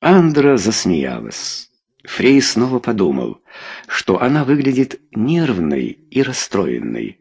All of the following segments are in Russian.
Андра засмеялась. Фрей снова подумал, что она выглядит нервной и расстроенной.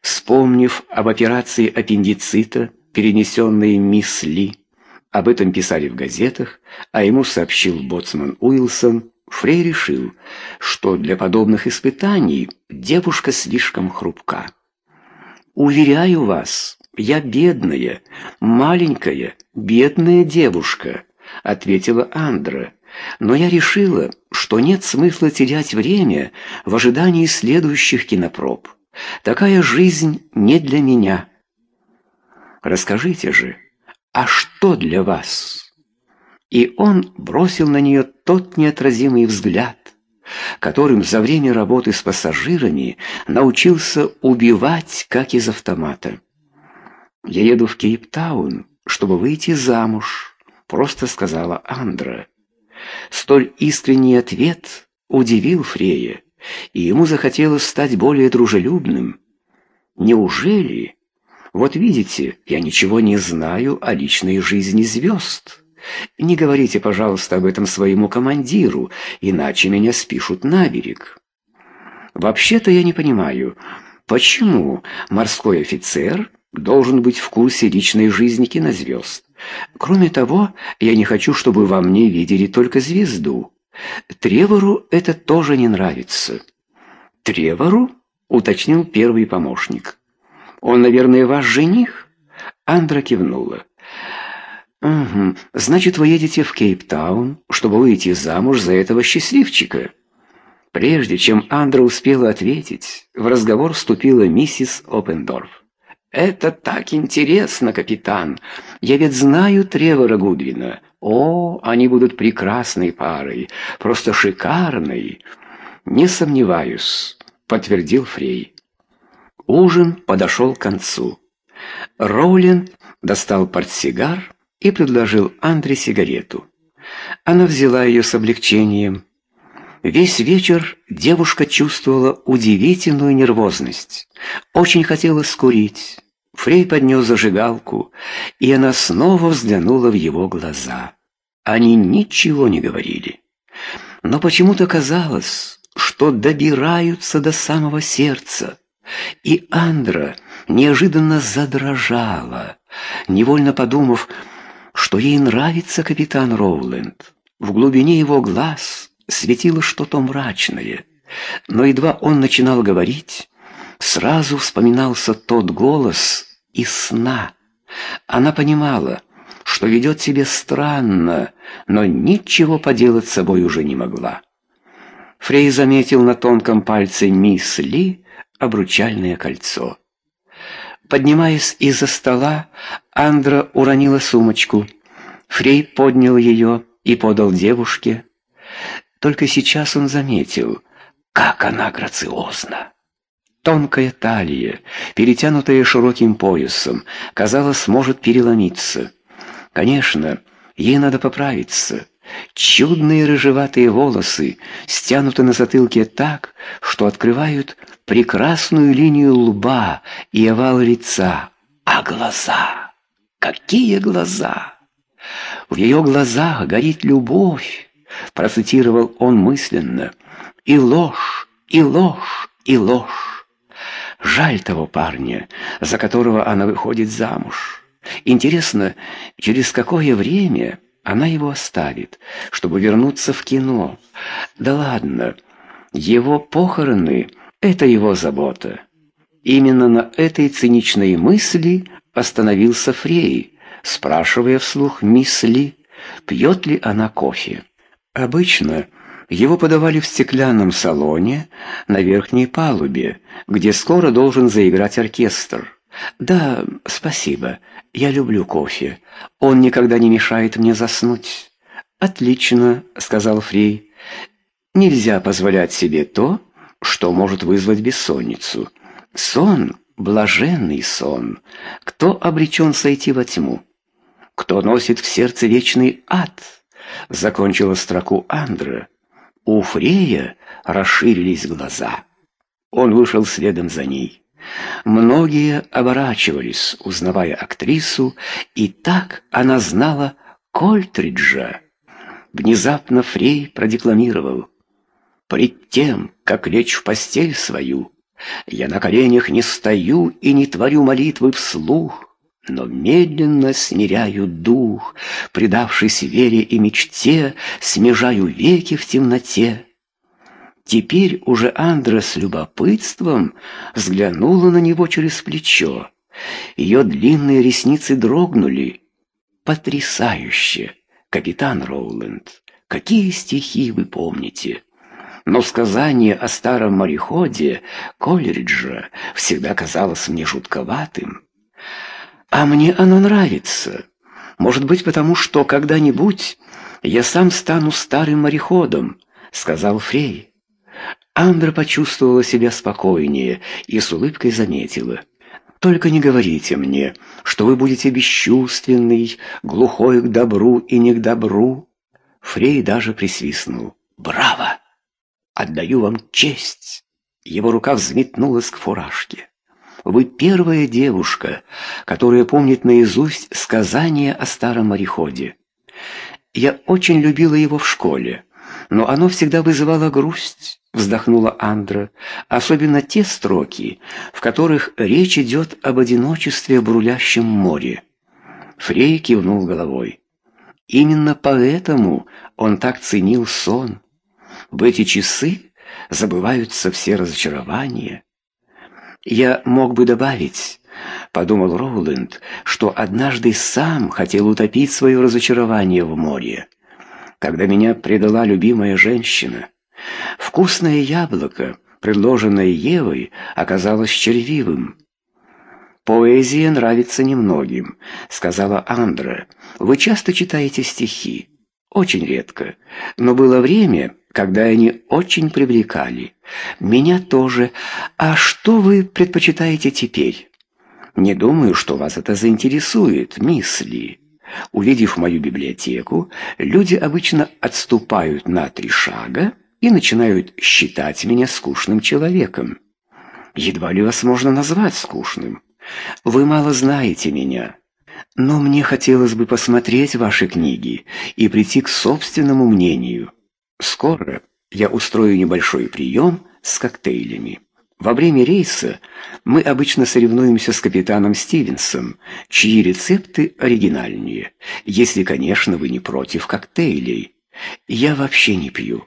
Вспомнив об операции аппендицита, перенесенной мисс Ли, об этом писали в газетах, а ему сообщил боцман Уилсон, Фрей решил, что для подобных испытаний девушка слишком хрупка. «Уверяю вас, я бедная, маленькая, бедная девушка», — ответила Андра. «Но я решила, что нет смысла терять время в ожидании следующих кинопроб. Такая жизнь не для меня». «Расскажите же, а что для вас?» И он бросил на нее тот неотразимый взгляд, которым за время работы с пассажирами научился убивать, как из автомата. «Я еду в Кейптаун, чтобы выйти замуж», — просто сказала Андра. Столь искренний ответ удивил Фрея, и ему захотелось стать более дружелюбным. «Неужели? Вот видите, я ничего не знаю о личной жизни звезд». Не говорите, пожалуйста, об этом своему командиру, иначе меня спишут на берег. Вообще-то я не понимаю, почему морской офицер должен быть в курсе личной жизни кинозвезд. Кроме того, я не хочу, чтобы во мне видели только звезду. Тревору это тоже не нравится. Тревору? уточнил первый помощник. Он, наверное, ваш жених? Андра кивнула. «Угу. Значит, вы едете в Кейптаун, чтобы выйти замуж за этого счастливчика?» Прежде чем Андра успела ответить, в разговор вступила миссис Опендорф. «Это так интересно, капитан! Я ведь знаю Тревора Гудвина. О, они будут прекрасной парой, просто шикарной!» «Не сомневаюсь», — подтвердил Фрей. Ужин подошел к концу. Роулин достал портсигар и предложил Андре сигарету. Она взяла ее с облегчением. Весь вечер девушка чувствовала удивительную нервозность. Очень хотелось скурить. Фрей поднес зажигалку, и она снова взглянула в его глаза. Они ничего не говорили. Но почему-то казалось, что добираются до самого сердца. И Андра неожиданно задрожала, невольно подумав, что ей нравится капитан Роуленд. В глубине его глаз светило что-то мрачное, но едва он начинал говорить, сразу вспоминался тот голос из сна. Она понимала, что ведет себя странно, но ничего поделать с собой уже не могла. Фрей заметил на тонком пальце мисс Ли обручальное кольцо. Поднимаясь из-за стола, Андра уронила сумочку. Фрей поднял ее и подал девушке. Только сейчас он заметил, как она грациозна. Тонкая талия, перетянутая широким поясом, казалось, может переломиться. Конечно, ей надо поправиться. Чудные рыжеватые волосы стянуты на затылке так, что открывают прекрасную линию лба и овал лица. А глаза? Какие глаза! В ее глазах горит любовь, процитировал он мысленно. И ложь, и ложь, и ложь. Жаль того парня, за которого она выходит замуж. Интересно, через какое время она его оставит, чтобы вернуться в кино? Да ладно, его похороны — это его забота. Именно на этой циничной мысли остановился Фрей, спрашивая вслух мисс Ли, пьет ли она кофе. Обычно его подавали в стеклянном салоне на верхней палубе, где скоро должен заиграть оркестр. «Да, спасибо. Я люблю кофе. Он никогда не мешает мне заснуть». «Отлично», — сказал Фрей. «Нельзя позволять себе то, что может вызвать бессонницу. Сон — блаженный сон. Кто обречен сойти во тьму? Кто носит в сердце вечный ад?» Закончила строку Андра. У Фрея расширились глаза. Он вышел следом за ней. Многие оборачивались, узнавая актрису, и так она знала Кольтриджа. внезапно Фрей продекламировал. «Пред тем, как лечь в постель свою, я на коленях не стою и не творю молитвы вслух, но медленно смиряю дух, предавшись вере и мечте, смежаю веки в темноте. Теперь уже Андра с любопытством взглянула на него через плечо. Ее длинные ресницы дрогнули. «Потрясающе! Капитан Роуленд, какие стихи вы помните!» но сказание о старом мореходе Колериджа всегда казалось мне жутковатым. А мне оно нравится. Может быть, потому что когда-нибудь я сам стану старым мореходом, сказал Фрей. Андра почувствовала себя спокойнее и с улыбкой заметила: только не говорите мне, что вы будете бесчувственный, глухой к добру и не к добру. Фрей даже присвистнул. Браво! Отдаю вам честь. Его рука взметнулась к фуражке. Вы первая девушка, которая помнит наизусть сказание о старом мореходе. Я очень любила его в школе, но оно всегда вызывало грусть, вздохнула Андра, особенно те строки, в которых речь идет об одиночестве в брулящем море. Фрей кивнул головой. Именно поэтому он так ценил сон. В эти часы забываются все разочарования. Я мог бы добавить, подумал Роуленд, что однажды сам хотел утопить свое разочарование в море, когда меня предала любимая женщина. Вкусное яблоко, предложенное Евой, оказалось червивым. Поэзия нравится немногим, сказала Андра. Вы часто читаете стихи? Очень редко, но было время, когда они очень привлекали. Меня тоже. А что вы предпочитаете теперь? Не думаю, что вас это заинтересует, мисс. Увидев мою библиотеку, люди обычно отступают на три шага и начинают считать меня скучным человеком. Едва ли вас можно назвать скучным. Вы мало знаете меня. Но мне хотелось бы посмотреть ваши книги и прийти к собственному мнению. Скоро я устрою небольшой прием с коктейлями. Во время рейса мы обычно соревнуемся с капитаном Стивенсом, чьи рецепты оригинальнее, если, конечно, вы не против коктейлей. Я вообще не пью.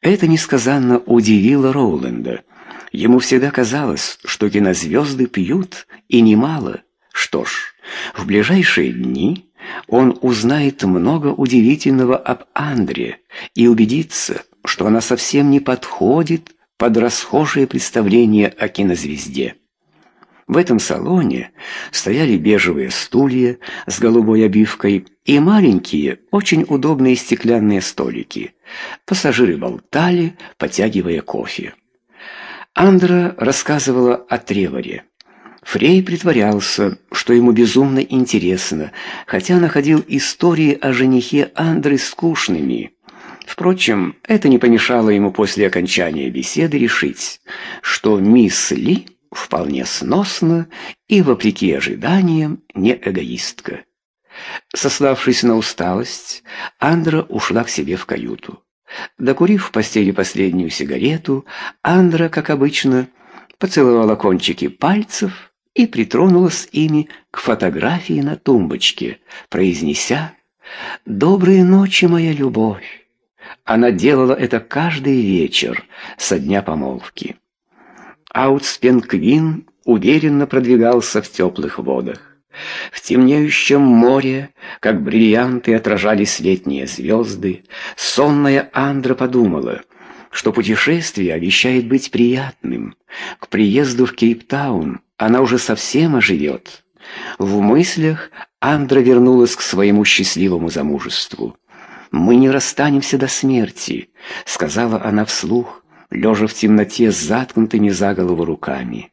Это несказанно удивило Роуленда. Ему всегда казалось, что кинозвезды пьют, и немало. Что ж, в ближайшие дни он узнает много удивительного об Андре и убедится, что она совсем не подходит под расхожие представления о кинозвезде. В этом салоне стояли бежевые стулья с голубой обивкой и маленькие, очень удобные стеклянные столики. Пассажиры болтали, потягивая кофе. Андра рассказывала о Треворе. Фрей притворялся, что ему безумно интересно, хотя находил истории о женихе Андры скучными. Впрочем, это не помешало ему после окончания беседы решить, что мисс Ли вполне сносна и, вопреки ожиданиям, не эгоистка. Сославшись на усталость, Андра ушла к себе в каюту. Докурив в постели последнюю сигарету, Андра, как обычно, поцеловала кончики пальцев и притронулась ими к фотографии на тумбочке, произнеся «Доброй ночи, моя любовь». Она делала это каждый вечер со дня помолвки. Аутспен Квин уверенно продвигался в теплых водах. В темнеющем море, как бриллианты, отражались летние звезды. Сонная Андра подумала, что путешествие обещает быть приятным. К приезду в Кейптаун она уже совсем оживет. В мыслях Андра вернулась к своему счастливому замужеству. «Мы не расстанемся до смерти», — сказала она вслух, лежа в темноте с заткнутыми за голову руками.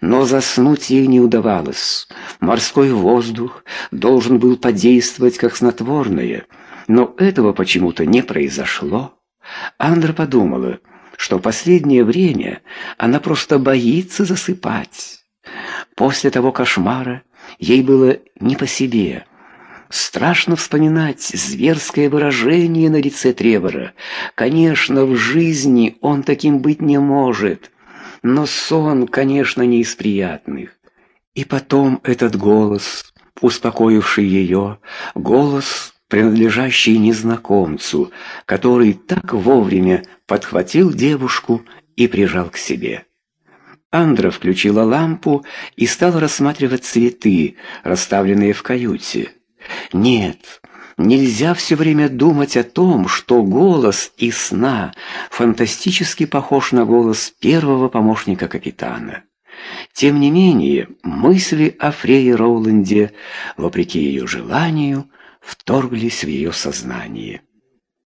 Но заснуть ей не удавалось. Морской воздух должен был подействовать как снотворное, но этого почему-то не произошло. Андра подумала, что последнее время она просто боится засыпать. После того кошмара ей было не по себе. Страшно вспоминать зверское выражение на лице Тревора. Конечно, в жизни он таким быть не может, но сон, конечно, не из приятных. И потом этот голос, успокоивший ее, голос, принадлежащий незнакомцу, который так вовремя подхватил девушку и прижал к себе. Андра включила лампу и стала рассматривать цветы, расставленные в каюте. Нет, нельзя все время думать о том, что голос из сна фантастически похож на голос первого помощника капитана. Тем не менее, мысли о Фрейе Роуланде, вопреки ее желанию, вторглись в ее сознание.